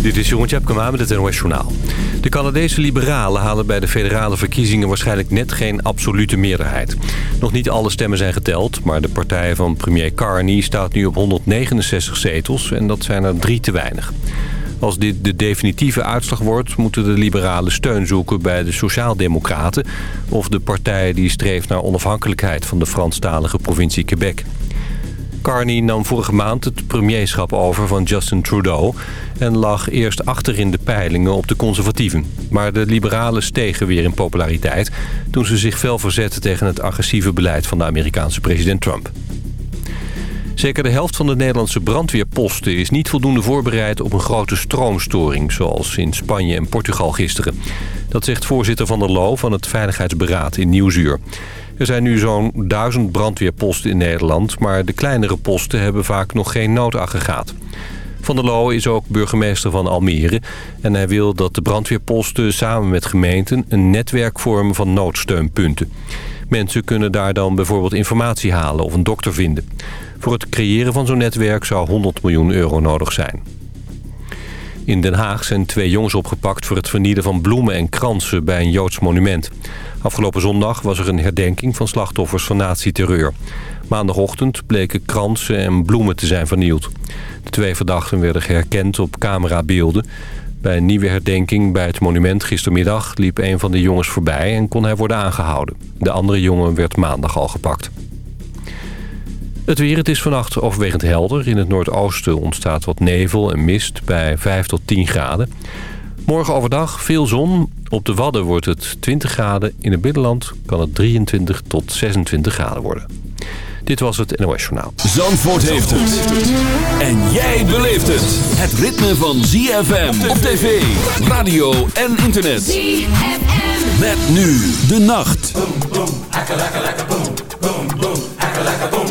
Dit is Jeroen Tjepkema met het NOS Journaal. De Canadese liberalen halen bij de federale verkiezingen waarschijnlijk net geen absolute meerderheid. Nog niet alle stemmen zijn geteld, maar de partij van premier Carney staat nu op 169 zetels en dat zijn er drie te weinig. Als dit de definitieve uitslag wordt, moeten de liberalen steun zoeken bij de Sociaaldemocraten... of de partij die streeft naar onafhankelijkheid van de Franstalige provincie Quebec. Carney nam vorige maand het premierschap over van Justin Trudeau... en lag eerst achter in de peilingen op de conservatieven. Maar de liberalen stegen weer in populariteit... toen ze zich fel verzetten tegen het agressieve beleid van de Amerikaanse president Trump. Zeker de helft van de Nederlandse brandweerposten is niet voldoende voorbereid op een grote stroomstoring... zoals in Spanje en Portugal gisteren. Dat zegt voorzitter Van der Loo van het Veiligheidsberaad in Nieuwsuur. Er zijn nu zo'n duizend brandweerposten in Nederland... maar de kleinere posten hebben vaak nog geen noodaggregaat. Van der Loo is ook burgemeester van Almere... en hij wil dat de brandweerposten samen met gemeenten... een netwerk vormen van noodsteunpunten. Mensen kunnen daar dan bijvoorbeeld informatie halen of een dokter vinden. Voor het creëren van zo'n netwerk zou 100 miljoen euro nodig zijn. In Den Haag zijn twee jongens opgepakt voor het vernielen van bloemen en kransen bij een Joods monument. Afgelopen zondag was er een herdenking van slachtoffers van nazi-terreur. Maandagochtend bleken kransen en bloemen te zijn vernield. De twee verdachten werden herkend op camerabeelden. Bij een nieuwe herdenking bij het monument gistermiddag liep een van de jongens voorbij en kon hij worden aangehouden. De andere jongen werd maandag al gepakt. Het weer, het is vannacht overwegend helder. In het noordoosten ontstaat wat nevel en mist bij 5 tot 10 graden. Morgen overdag veel zon. Op de Wadden wordt het 20 graden. In het binnenland kan het 23 tot 26 graden worden. Dit was het NOS Journaal. Zandvoort heeft het. En jij beleeft het. Het ritme van ZFM op tv, radio en internet. ZFM. Met nu de nacht. It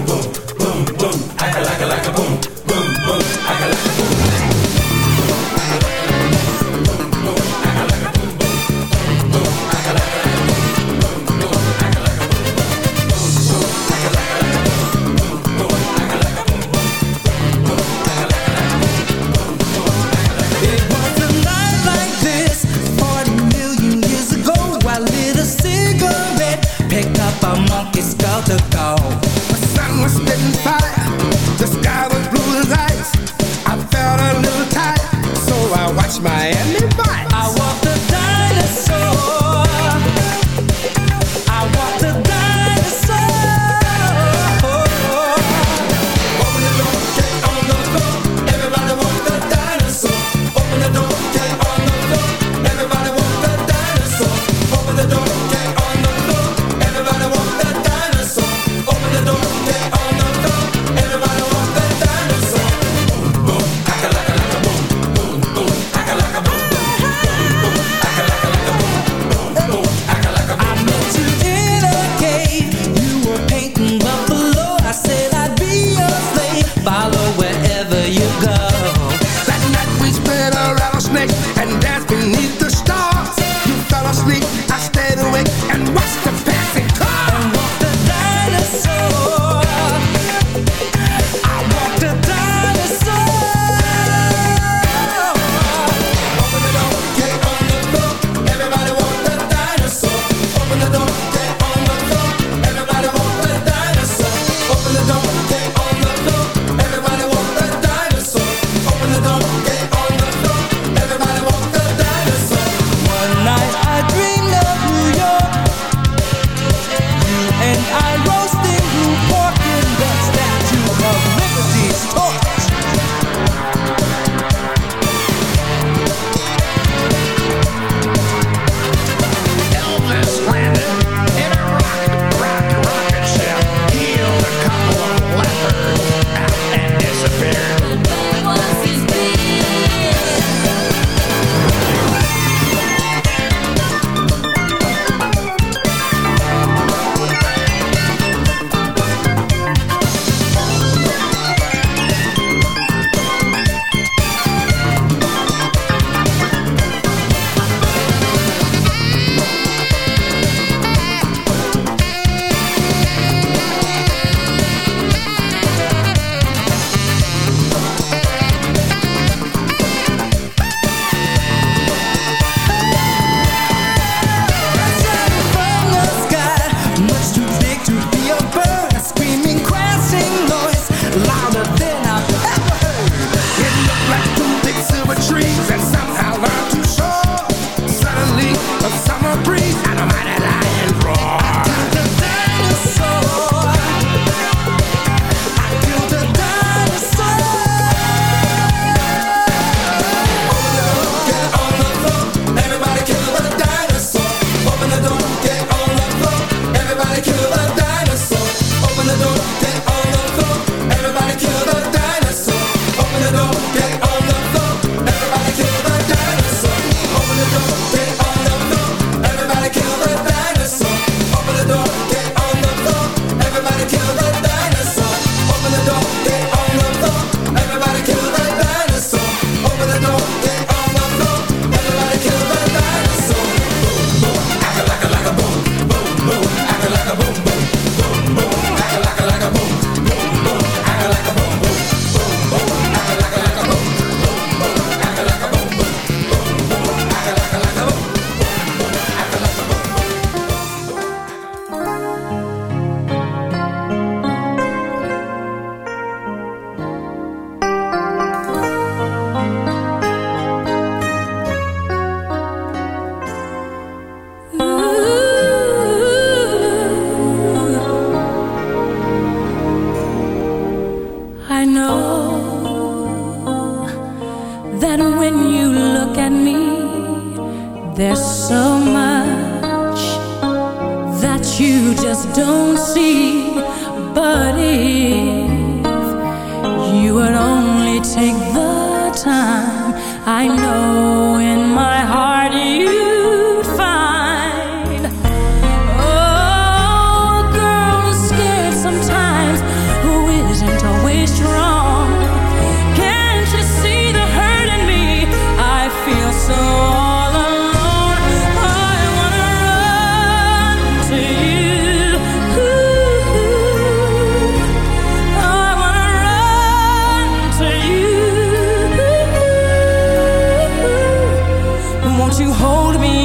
you hold me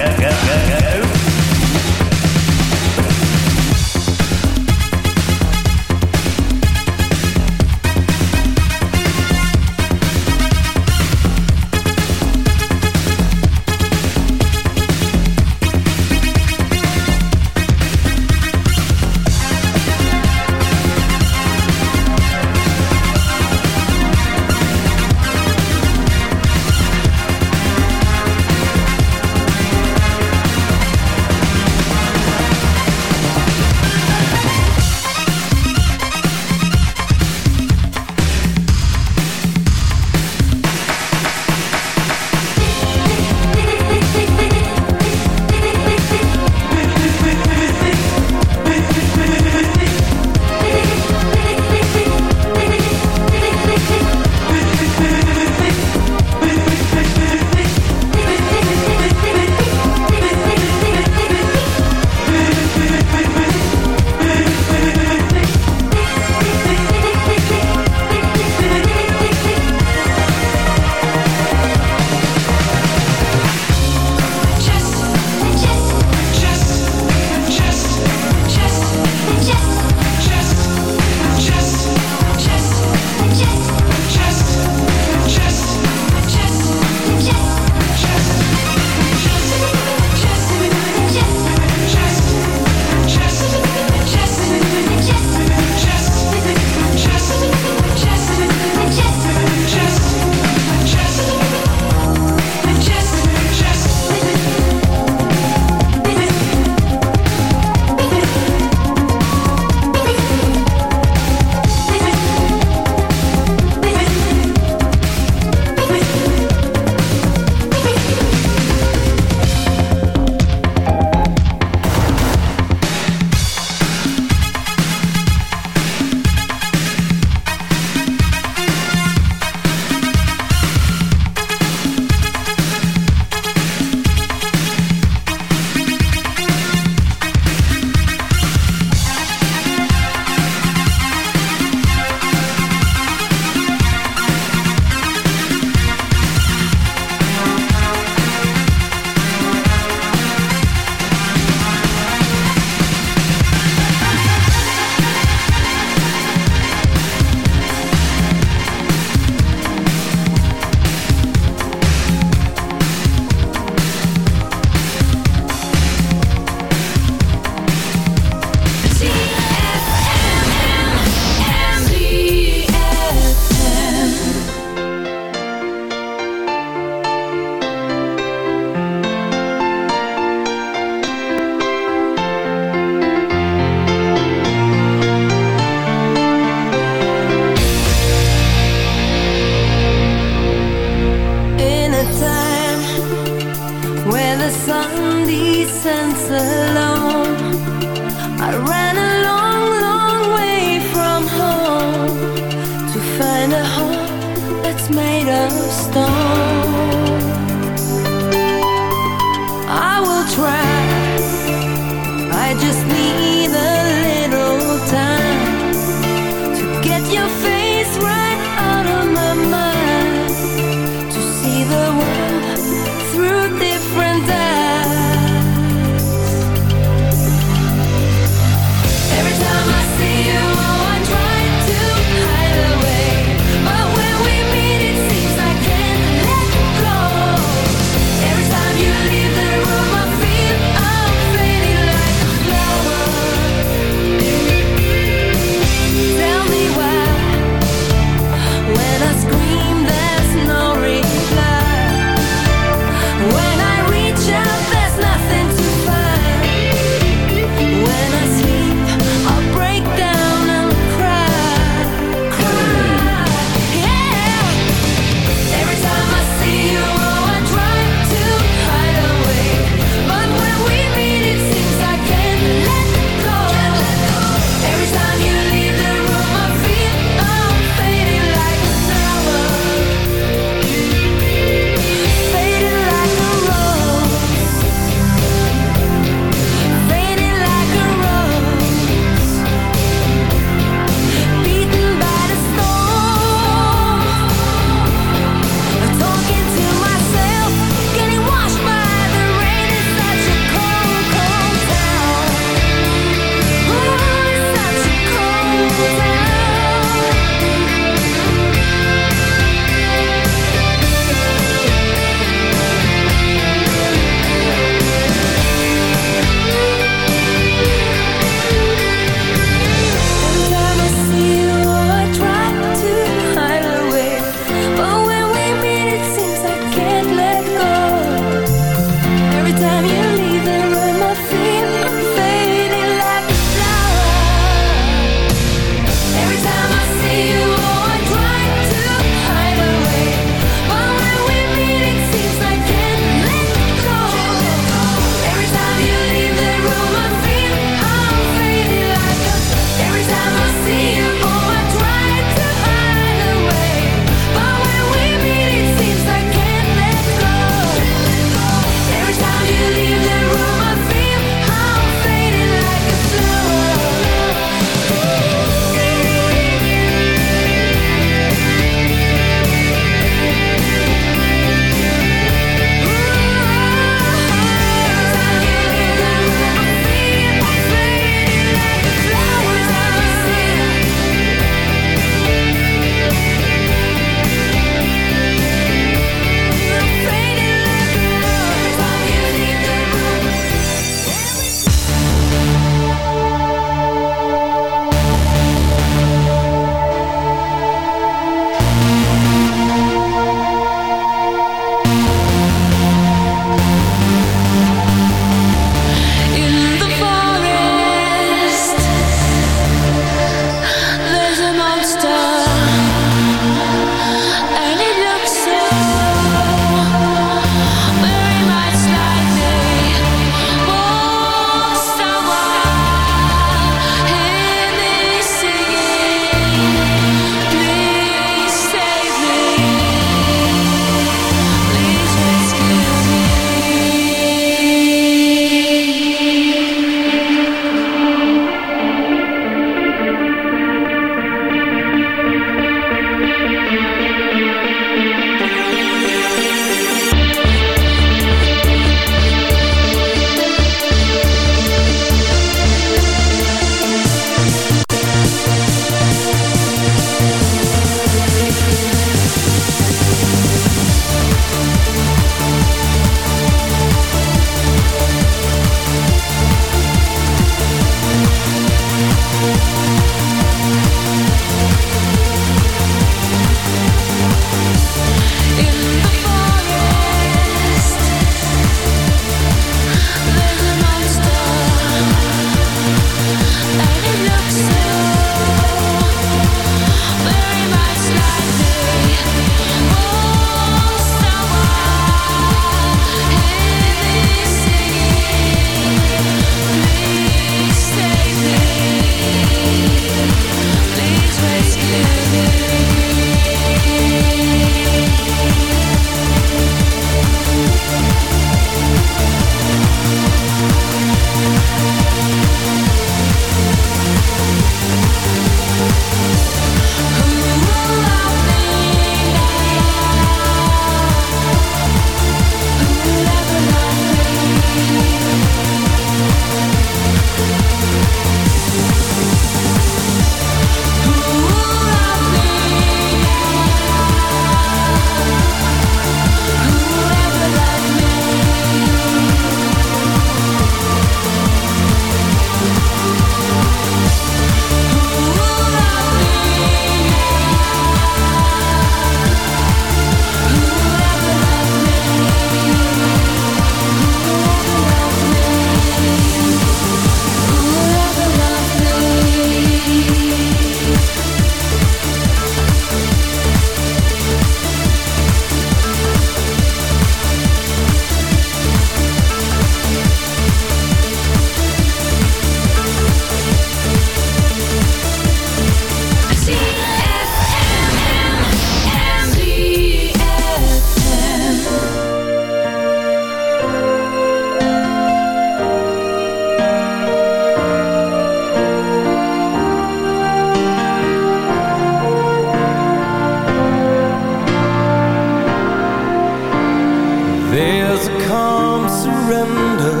from surrender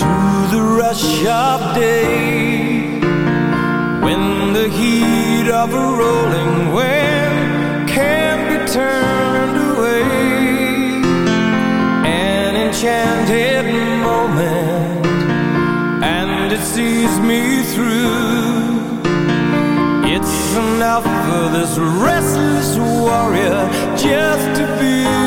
to the rush of day. When the heat of a rolling wave can be turned away an enchanted moment and it sees me through. It's enough for this restless warrior just to be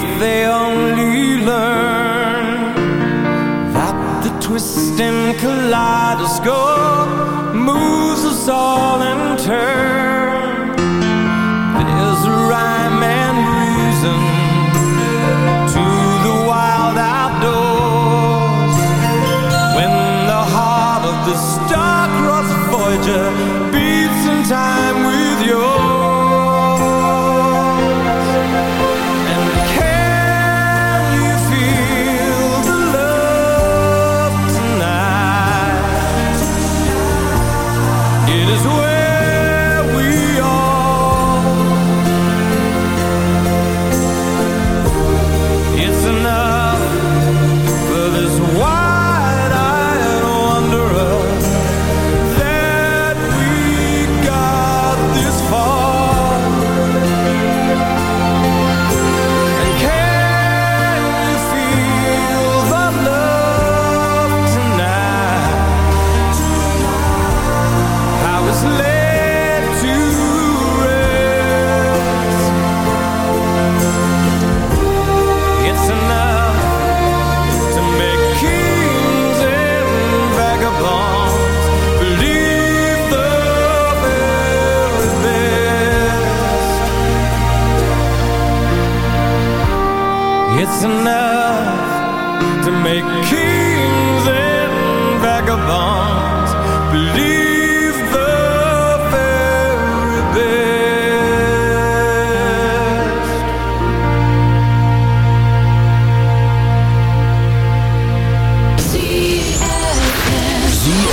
If they only learn That the twist and kaleidoscope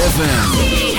ZFM.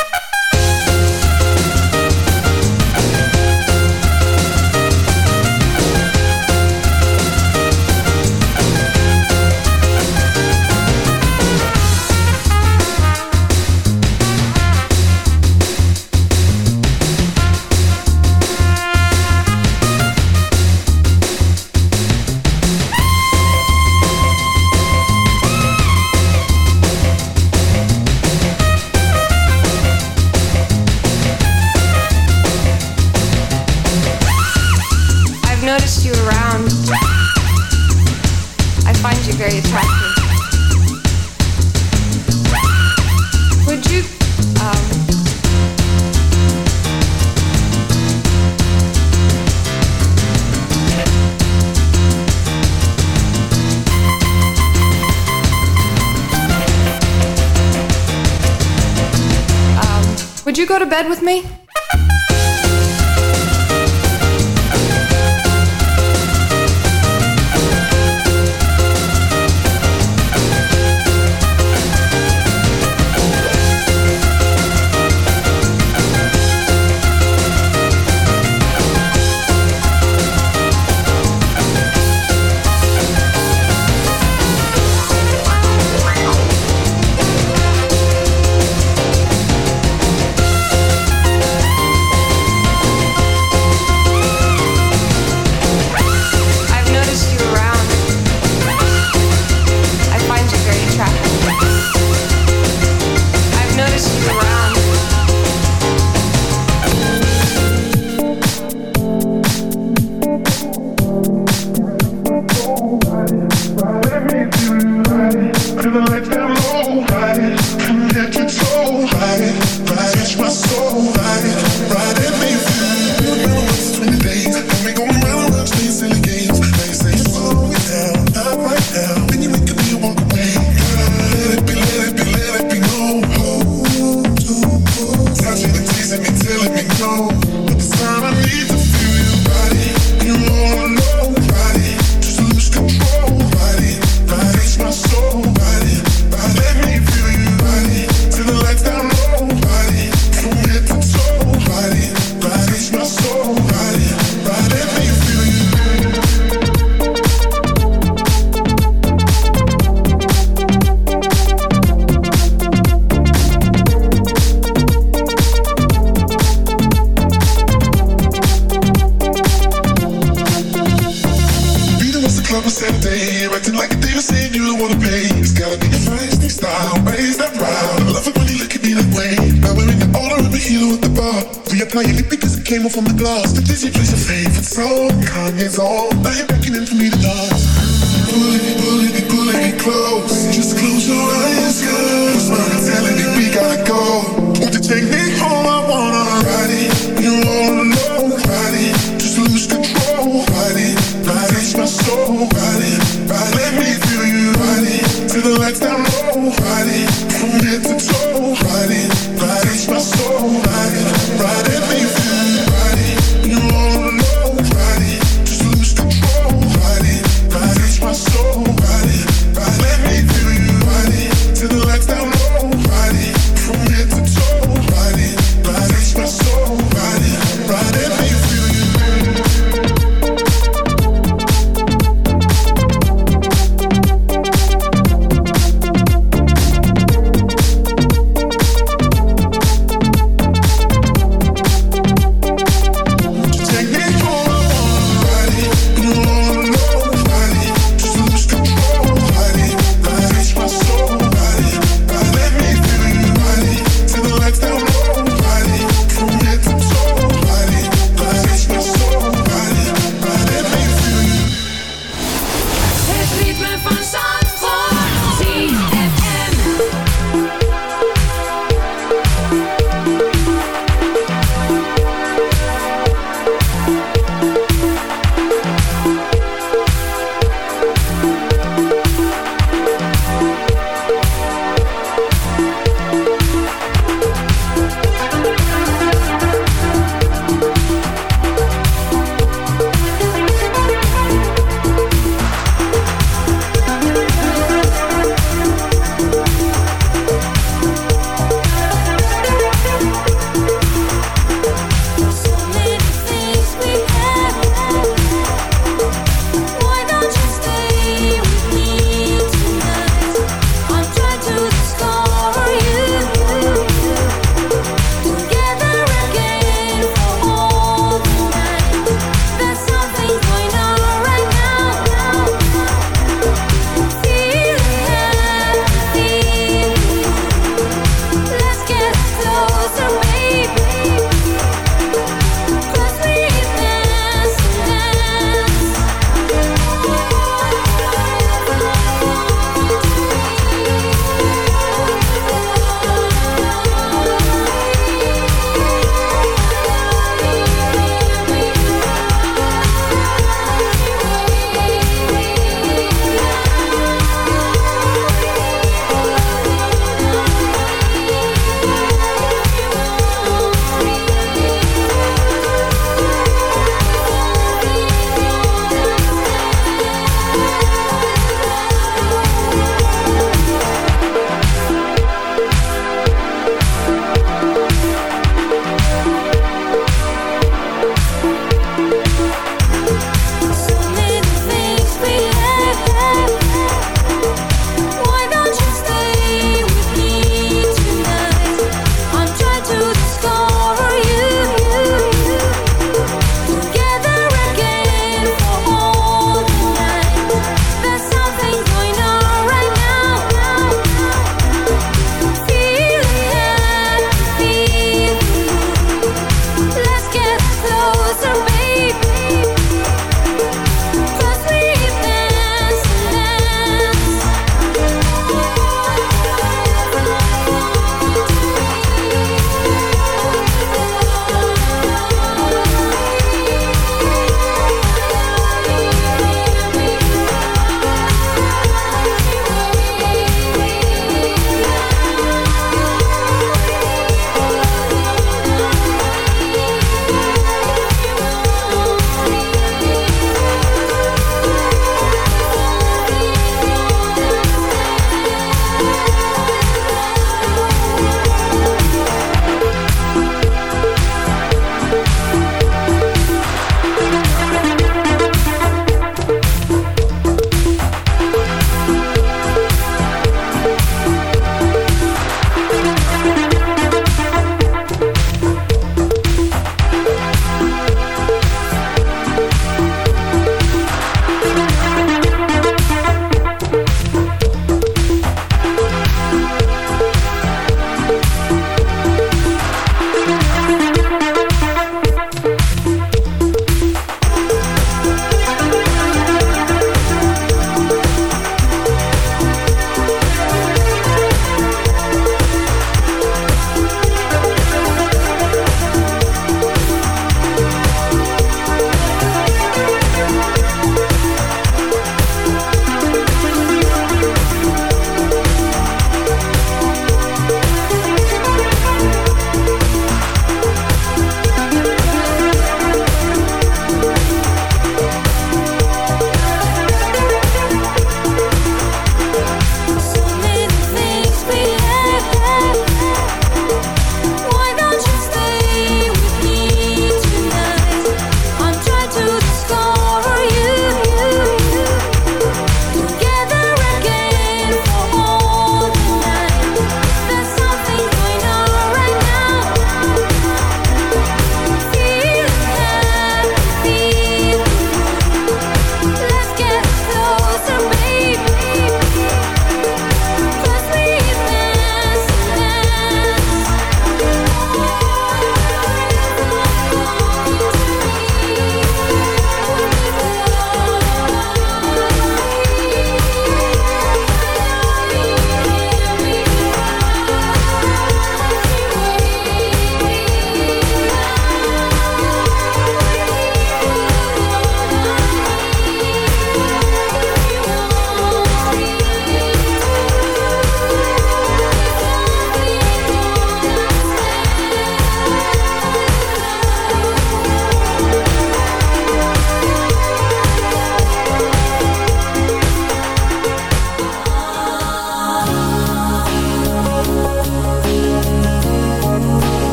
bed with me?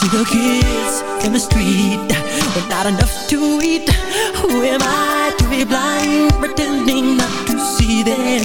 See the kids in the street with not enough to eat. Who am I to be blind, pretending not to see their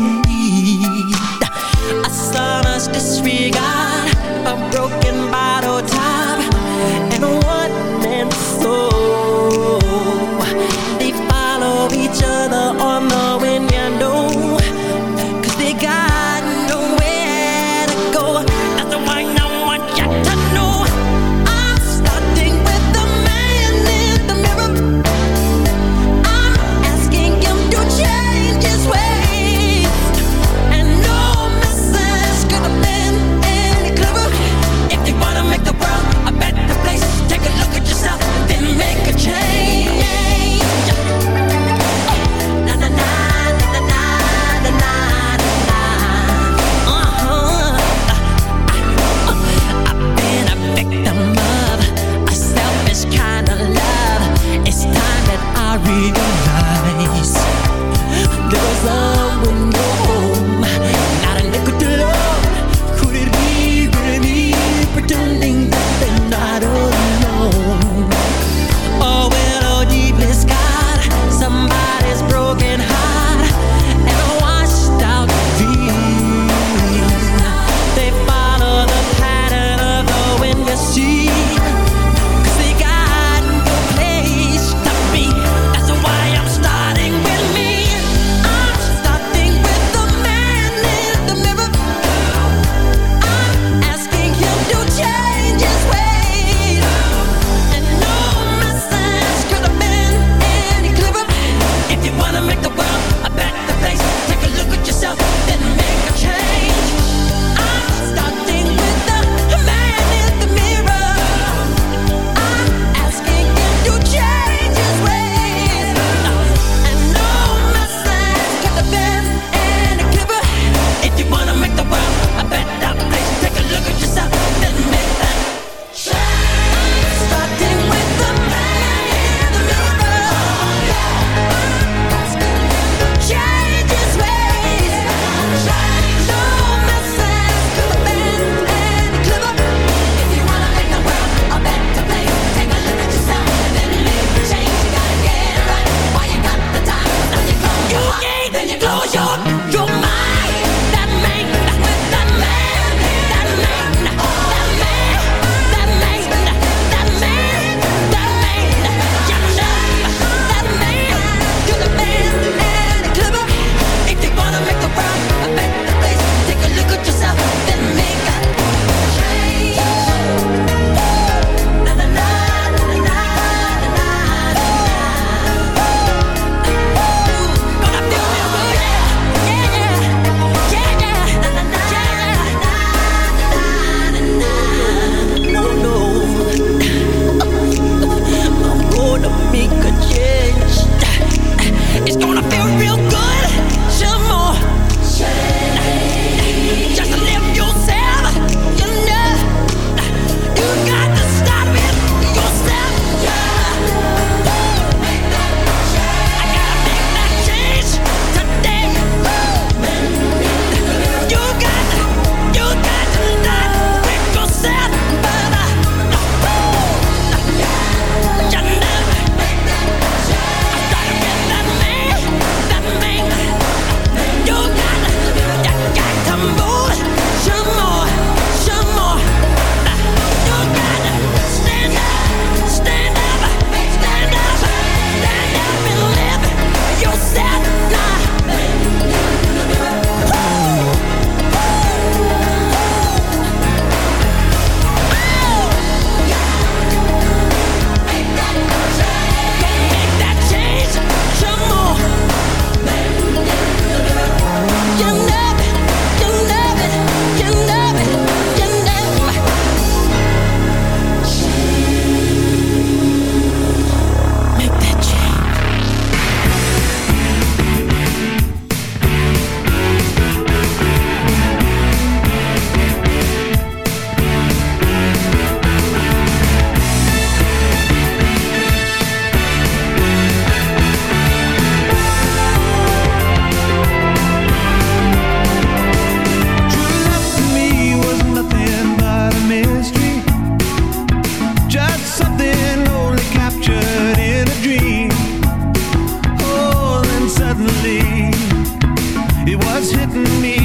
starts hitting me.